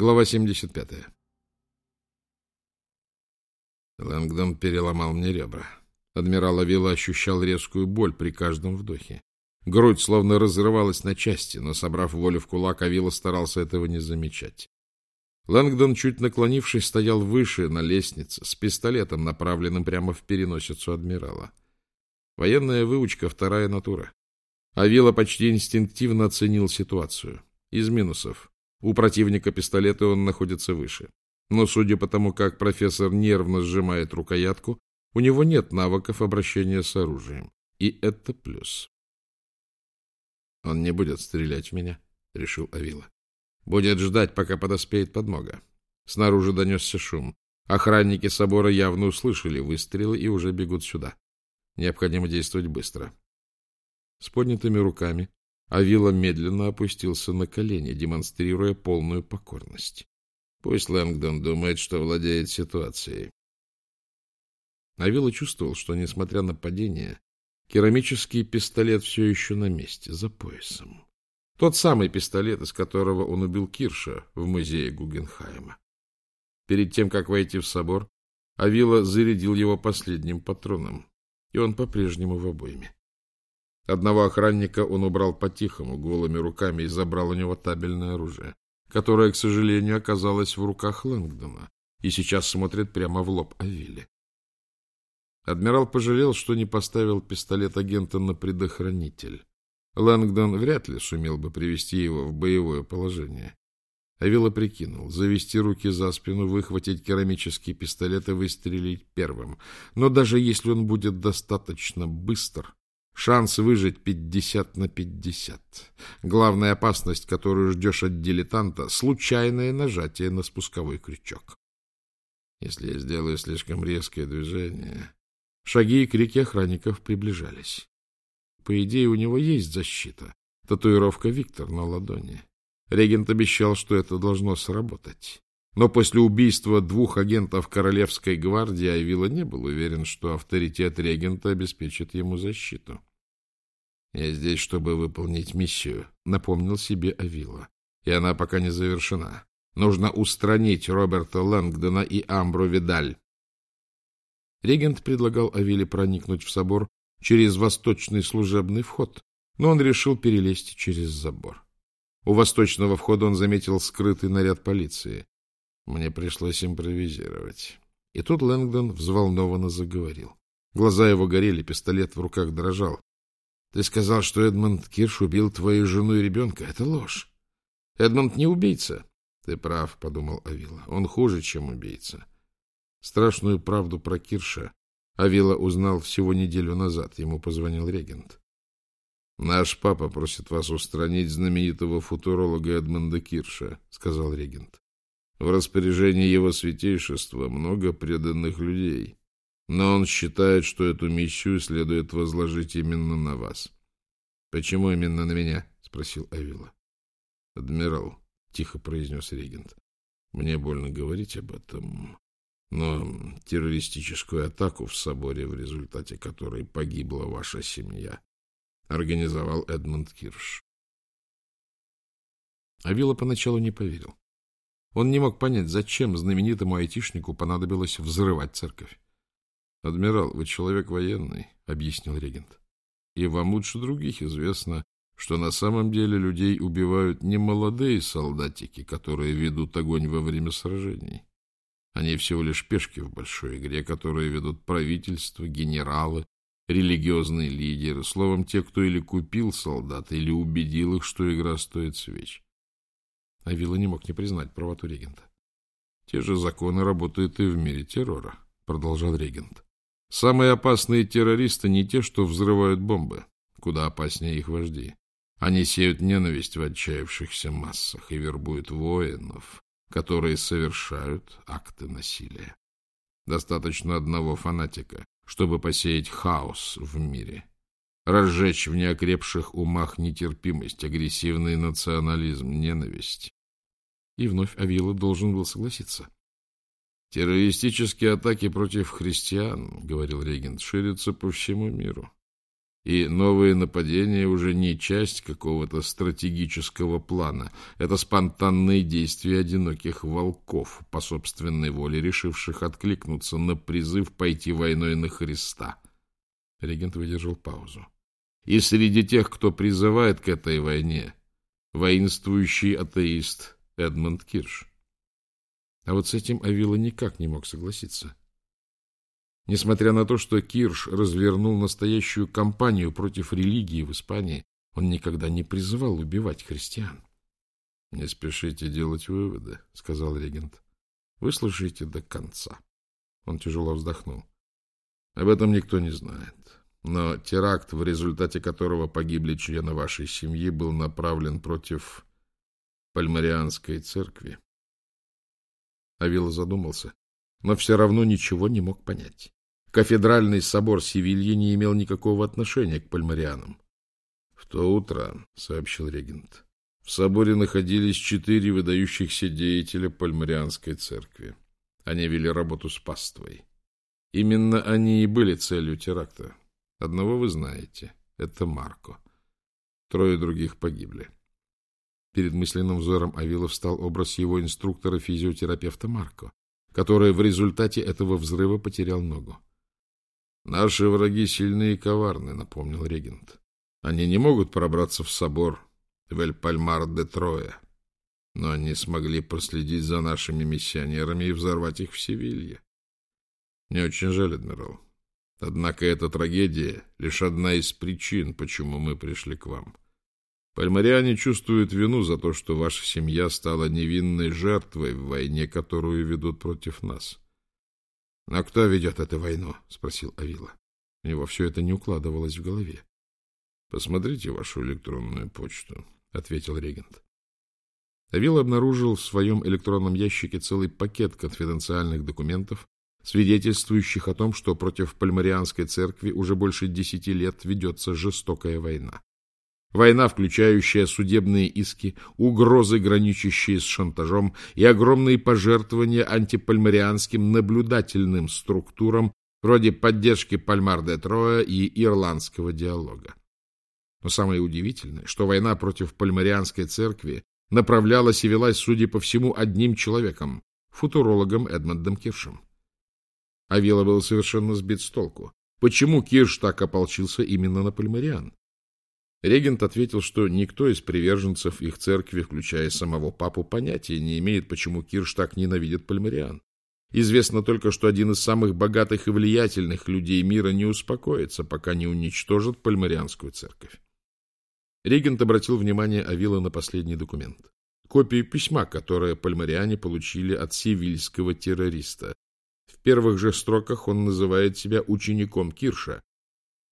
Глава 75. Лэнгдон переломал мне ребра. Адмирал Авилла ощущал резкую боль при каждом вдохе. Грудь словно разрывалась на части, но, собрав волю в кулак, Авилла старался этого не замечать. Лэнгдон, чуть наклонившись, стоял выше, на лестнице, с пистолетом, направленным прямо в переносицу адмирала. Военная выучка — вторая натура. Авилла почти инстинктивно оценил ситуацию. Из минусов. У противника пистолета он находится выше. Но судя по тому, как профессор нервно сжимает рукоятку, у него нет навыков обращения с оружием. И это плюс. «Он не будет стрелять в меня», — решил Авила. «Будет ждать, пока подоспеет подмога». Снаружи донесся шум. Охранники собора явно услышали выстрелы и уже бегут сюда. Необходимо действовать быстро. С поднятыми руками Авила медленно опустился на колени, демонстрируя полную покорность. Пусть Лэнгдон думает, что владеет ситуацией. Авила чувствовал, что, несмотря на падение, керамический пистолет все еще на месте, за поясом. Тот самый пистолет, из которого он убил Кирша в музее Гугенхайма. Перед тем, как войти в собор, Авила зарядил его последним патроном, и он по-прежнему в обойме. Одного охранника он убрал по-тихому, голыми руками, и забрал у него табельное оружие, которое, к сожалению, оказалось в руках Лэнгдона и сейчас смотрит прямо в лоб Авиле. Адмирал пожалел, что не поставил пистолет агента на предохранитель. Лэнгдон вряд ли сумел бы привести его в боевое положение. Авила прикинул, завести руки за спину, выхватить керамический пистолет и выстрелить первым. Но даже если он будет достаточно быстр, Шанс выжить пятьдесят на пятьдесят. Главная опасность, которую ждешь от дилетанта — случайное нажатие на спусковой крючок. Если я сделаю слишком резкое движение... Шаги и крики охранников приближались. По идее, у него есть защита. Татуировка Виктор на ладони. Регент обещал, что это должно сработать. Но после убийства двух агентов Королевской гвардии Айвила не был уверен, что авторитет регента обеспечит ему защиту. Я здесь, чтобы выполнить миссию, напомнил себе Авила. И она пока не завершена. Нужно устранить Роберта Лэнгдона и Амбру Видаль. Регент предлагал Авиле проникнуть в собор через восточный служебный вход, но он решил перелезть через забор. У восточного входа он заметил скрытый наряд полиции. Мне пришлось импровизировать. И тут Лэнгдон взволнованно заговорил. Глаза его горели, пистолет в руках дрожал. Ты сказал, что Эдмонд Кирш убил твою жену и ребенка. Это ложь. Эдмонд не убийца. Ты прав, — подумал Авила. Он хуже, чем убийца. Страшную правду про Кирша Авила узнал всего неделю назад. Ему позвонил регент. Наш папа просит вас устранить знаменитого футуролога Эдмонда Кирша, — сказал регент. В распоряжении его святейшества много преданных людей. Но он считает, что эту миссию следует возложить именно на вас. — Почему именно на меня? — спросил Авила. — Адмирал, — тихо произнес регент, — мне больно говорить об этом, но террористическую атаку в соборе, в результате которой погибла ваша семья, организовал Эдмунд Кирш. Авила поначалу не поверил. Он не мог понять, зачем знаменитому айтишнику понадобилось взрывать церковь. — Адмирал, вы человек военный, — объяснил регент. — И вам лучше других известно, что на самом деле людей убивают не молодые солдатики, которые ведут огонь во время сражений. Они всего лишь пешки в большой игре, которые ведут правительство, генералы, религиозные лидеры, словом, те, кто или купил солдат, или убедил их, что игра стоит свеч. Авилла не мог не признать правоту регента. Те же законы работают и в мире террора, продолжал регент. Самые опасные террористы не те, что взрывают бомбы, куда опаснее их вожди. Они сеют ненависть в отчаявшихся массах и вербуют воинов, которые совершают акты насилия. Достаточно одного фанатика, чтобы посеять хаос в мире, разжечь в неокрепших умах нетерпимость, агрессивный национализм, ненависть. И вновь Авила должен был согласиться. Террористические атаки против христиан, говорил регент, ширятся по всему миру. И новые нападения уже не часть какого-то стратегического плана. Это спонтанные действия одиноких волков, по собственной воле решивших откликнуться на призыв пойти войной на Христа. Регент выдержал паузу. И среди тех, кто призывает к этой войне, воинствующий атеист Эдмонд Кирш. А вот с этим Авила никак не мог согласиться. Несмотря на то, что Кирш развернул настоящую кампанию против религии в Испании, он никогда не призывал убивать христиан. — Не спешите делать выводы, — сказал регент. — Выслушайте до конца. Он тяжело вздохнул. Об этом никто не знает. Но теракт, в результате которого погибли члены вашей семьи, был направлен против Пальмарианской церкви. Авила задумался, но все равно ничего не мог понять. Кафедральный собор Севильи не имел никакого отношения к пальмарианам. — В то утро, — сообщил регент, — в соборе находились четыре выдающихся деятеля пальмарианской церкви. Они вели работу с паствой. Именно они и были целью теракта. Одного вы знаете — это Марко. Трое других погибли. Перед мысленным взором Авила встал образ его инструктора-физиотерапевта Марко, который в результате этого взрыва потерял ногу. Наши враги сильны и коварны, напомнил регент. Они не могут пробраться в собор в Эль-Пальмар-де-Троя, но они смогли проследить за нашими миссионерами и взорвать их в Севилье. Мне очень жаль, адмирал. Однако эта трагедия — лишь одна из причин, почему мы пришли к вам. Пальмариане чувствуют вину за то, что ваша семья стала невинной жертвой в войне, которую ведут против нас. — А кто ведет эту войну? — спросил Авила. У него все это не укладывалось в голове. — Посмотрите вашу электронную почту, — ответил регент. Авила обнаружил в своем электронном ящике целый пакет конфиденциальных документов, свидетельствующих о том, что против Пальмарианской церкви уже больше десяти лет ведется жестокая война. Война, включающая судебные иски, угрозы, граничащие с шантажом, и огромные пожертвования антипальмарианским наблюдательным структурам вроде поддержки Пальмар-де-Троя и ирландского диалога. Но самое удивительное, что война против пальмарианской церкви направлялась и велась, судя по всему, одним человеком — футурологом Эдмондом Киршем. Авила был совершенно сбит с толку. Почему Кирш так ополчился именно на пальмариан? Регент ответил, что никто из приверженцев их церкви, включая самого папу, понятия не имеет, почему Кирш так ненавидит пальмариан. Известно только, что один из самых богатых и влиятельных людей мира не успокоится, пока не уничтожит пальмарианскую церковь. Регент обратил внимание Авила на последний документ. Копию письма, которое пальмариане получили от севильского террориста. В первых же строках он называет себя учеником Кирша.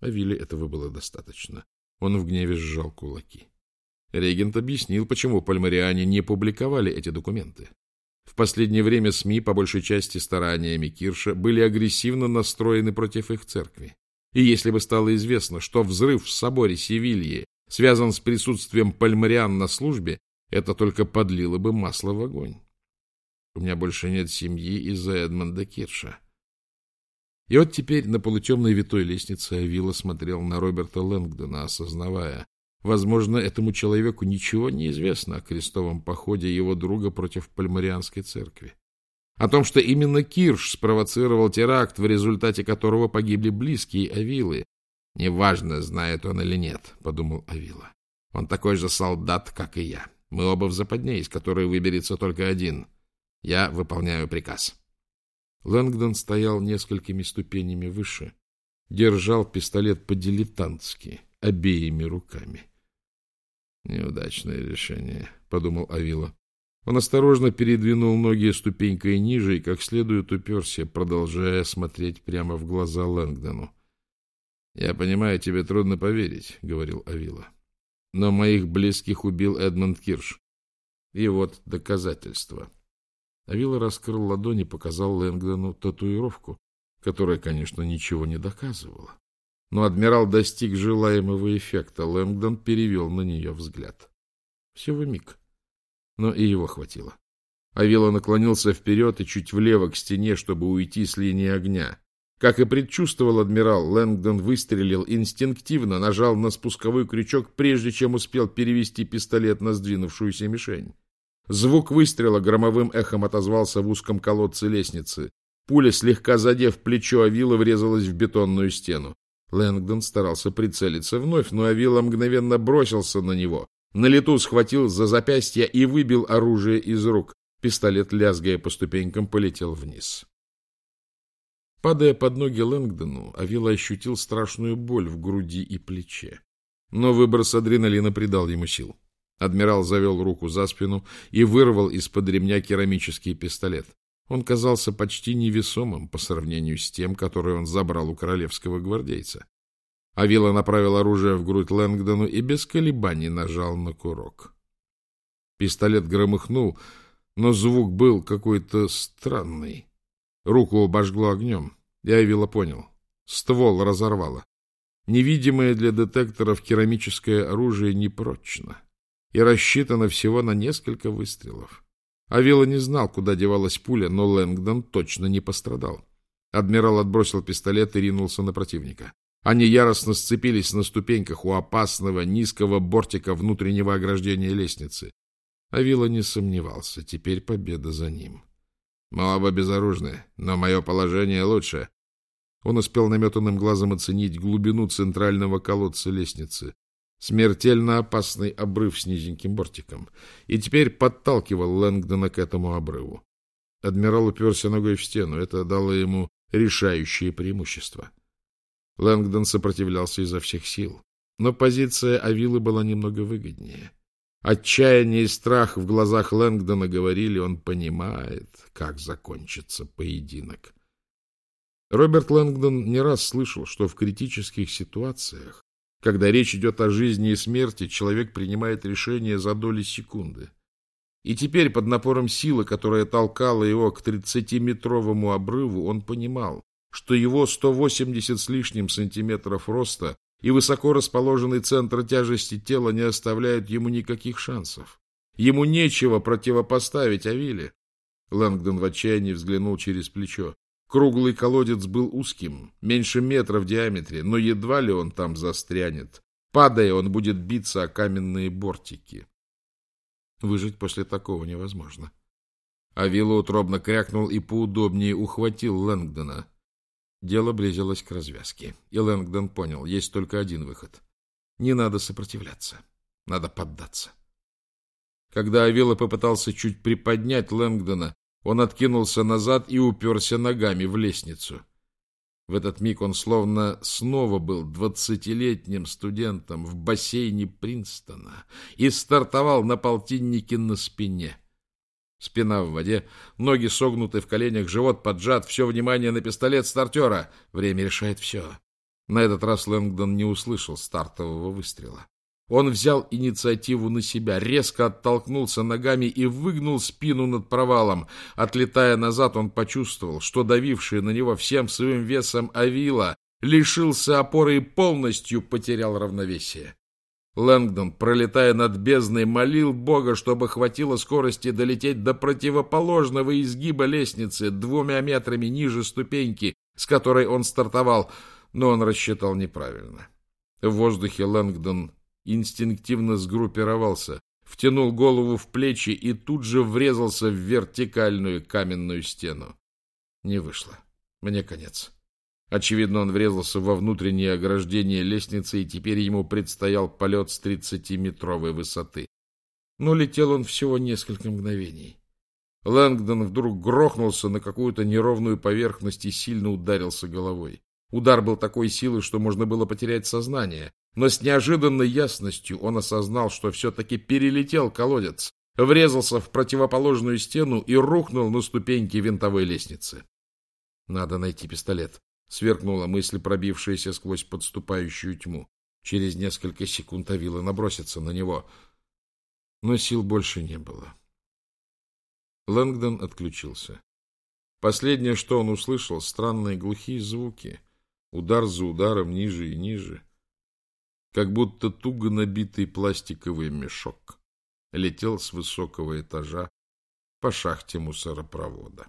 Авиле этого было достаточно. Он в гневе сжал кулаки. Регент объяснил, почему пальмариане не публиковали эти документы. В последнее время СМИ, по большей части стараниями Кирша, были агрессивно настроены против их церкви. И если бы стало известно, что взрыв в соборе Севильи связан с присутствием пальмариан на службе, это только подлило бы масло в огонь. У меня больше нет семьи из-за Эдмонда Кирша. И вот теперь на полутемной витой лестнице Авила смотрел на Роберта Лэнгдона, осознавая, возможно, этому человеку ничего не известно о крестовом походе его друга против Пальмарианской церкви. О том, что именно Кирш спровоцировал теракт, в результате которого погибли близкие Авилы. «Неважно, знает он или нет», — подумал Авила. «Он такой же солдат, как и я. Мы оба в западне, из которой выберется только один. Я выполняю приказ». Лэнгдон стоял несколькими ступенями выше, держал пистолет по-дилетантски, обеими руками. «Неудачное решение», — подумал Авила. Он осторожно передвинул ноги ступенькой ниже и как следует уперся, продолжая смотреть прямо в глаза Лэнгдону. «Я понимаю, тебе трудно поверить», — говорил Авила. «Но моих близких убил Эдмонд Кирш. И вот доказательства». Авила раскрыл ладони и показал Лэнгдону татуировку, которая, конечно, ничего не доказывала. Но адмирал достиг желаемого эффекта. Лэнгдон перевел на нее взгляд. Всего миг. Но и его хватило. Авила наклонился вперед и чуть влево к стене, чтобы уйти с линии огня. Как и предчувствовал адмирал, Лэнгдон выстрелил инстинктивно, нажал на спусковой крючок, прежде чем успел перевести пистолет на сдвинувшуюся мишень. Звук выстрела громовым эхом отозвался в узком колодце лестницы. Пуля, слегка задев плечо Авила, врезалась в бетонную стену. Лэнгдон старался прицелиться вновь, но Авила мгновенно бросился на него. На лету схватил за запястье и выбил оружие из рук. Пистолет, лязгая по ступенькам, полетел вниз. Падая под ноги Лэнгдону, Авила ощутил страшную боль в груди и плече. Но выброс адреналина придал ему сил. Адмирал завел руку за спину и вырвал из-под ремня керамический пистолет. Он казался почти невесомым по сравнению с тем, который он забрал у королевского гвардейца. Авила направил оружие в грудь Лэнгдону и без колебаний нажал на курок. Пистолет громыхнул, но звук был какой-то странный. Руку обожгло огнем. Я Авила понял. Ствол разорвало. Невидимое для детекторов керамическое оружие непрочно и рассчитано всего на несколько выстрелов. Авила не знал, куда девалась пуля, но Лэнгдон точно не пострадал. Адмирал отбросил пистолет и ринулся на противника. Они яростно сцепились на ступеньках у опасного низкого бортика внутреннего ограждения лестницы. Авила не сомневался, теперь победа за ним. Мы оба но мое положение лучше. Он успел наметанным глазом оценить глубину центрального колодца лестницы смертельно опасный обрыв с низеньким бортиком, и теперь подталкивал Лэнгдона к этому обрыву. Адмирал уперся ногой в стену, это дало ему решающее преимущество. Лэнгдон сопротивлялся изо всех сил, но позиция Авилы была немного выгоднее. Отчаяние и страх в глазах Лэнгдона говорили, он понимает, как закончится поединок. Роберт Лэнгдон не раз слышал, что в критических ситуациях когда речь идет о жизни и смерти, человек принимает решение за доли секунды. И теперь под напором силы, которая толкала его к тридцатиметровому обрыву, он понимал, что его 180 с лишним сантиметров роста и высоко расположенный центр тяжести тела не оставляют ему никаких шансов. Ему нечего противопоставить Авиле. Лэнгдон в отчаянии взглянул через плечо. Круглый колодец был узким, меньше метра в диаметре, но едва ли он там застрянет. Падая, он будет биться о каменные бортики. Выжить после такого невозможно. Авилла утробно крякнул и поудобнее ухватил Лэнгдона. Дело близилось к развязке, и Лэнгдон понял, есть только один выход. Не надо сопротивляться, надо поддаться. Когда Авилла попытался чуть приподнять Лэнгдона, он откинулся назад и уперся ногами в лестницу. В этот миг он словно снова был двадцатилетним студентом в бассейне Принстона и стартовал на полтиннике на спине. Спина в воде, ноги согнуты в коленях, живот поджат, все внимание на пистолет стартера. Время решает все. На этот раз Лэнгдон не услышал стартового выстрела. Он взял инициативу на себя, резко оттолкнулся ногами и выгнул спину над провалом. Отлетая назад, он почувствовал, что давивший на него всем своим весом Авила лишился опоры и полностью потерял равновесие. Лэнгдон, пролетая над бездной, молил Бога, чтобы хватило скорости долететь до противоположного изгиба лестницы двумя метрами ниже ступеньки, с которой он стартовал, но он рассчитал неправильно. В воздухе Лэнгдон инстинктивно сгруппировался, втянул голову в плечи и тут же врезался в вертикальную каменную стену. Не вышло. Мне конец. Очевидно, он врезался во внутреннее ограждение лестницы, и теперь ему предстоял полет с тридцатиметровой высоты. Но летел он всего несколько мгновений. Лэнгдон вдруг грохнулся на какую-то неровную поверхность и сильно ударился головой. Удар был такой силы, что можно было потерять сознание, но с неожиданной ясностью он осознал, что все-таки перелетел колодец, врезался в противоположную стену и рухнул на ступеньки винтовой лестницы. «Надо найти пистолет», — сверкнула мысль, пробившаяся сквозь подступающую тьму. Через несколько секунд Авила набросится на него. Но сил больше не было. Лэнгдон отключился. Последнее, что он услышал, странные глухие звуки. Удар за ударом, ниже и ниже как будто туго набитый пластиковый мешок, летел с высокого этажа по шахте мусоропровода.